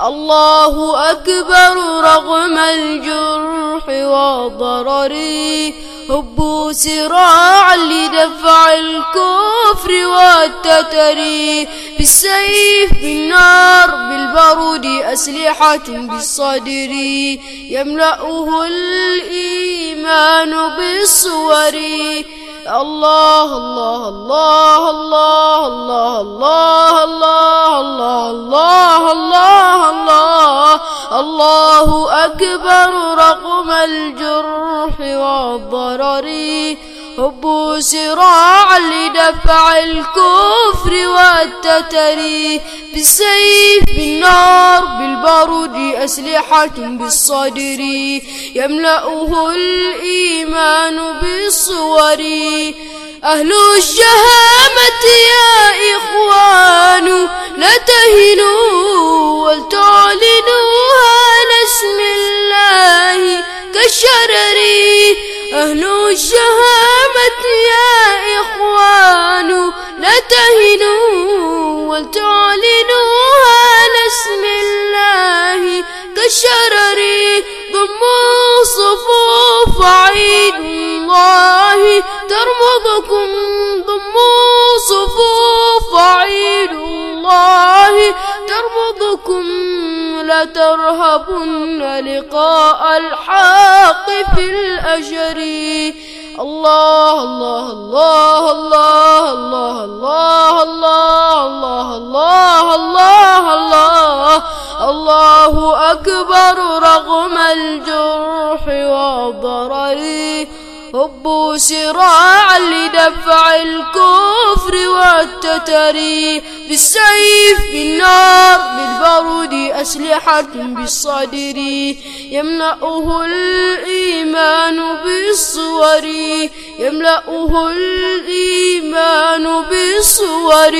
الله أكبر رغم الجرح والضرر هبوا سراعا لدفع الكفر والتتر. بالسيف بالنار بالبرود أسلحة بالصدر. يملأه الإيمان بالصور. الله الله الله الله الله الله الله الله الله الله الله الله أكبر رغم الجرح والضرر هبوا سراعا لدفع الكفر والتتر. بالسيف بالنار بالبارود أسلحة بالصدر. يملأه الإيمان بالصور. أهل الشهامة يا إخوان لا تهنوا ولتعلنوا على اسم الله كالشرر. أهل الشهامة الله ترمضكم ضموا صفوف عيد الله ترمضكم لا ترهبن لقاء الحق في الأجر الله الله الله الله الله الله الله الله الله الله الله أكبر رغم الجرح والضرر هبوا سراعا لدفع الكفر والتتر بالسيف بالنار بالبرود أسلحة بالصدر. يملأه الإيمان بالصور. يملأه الإيمان بالصور.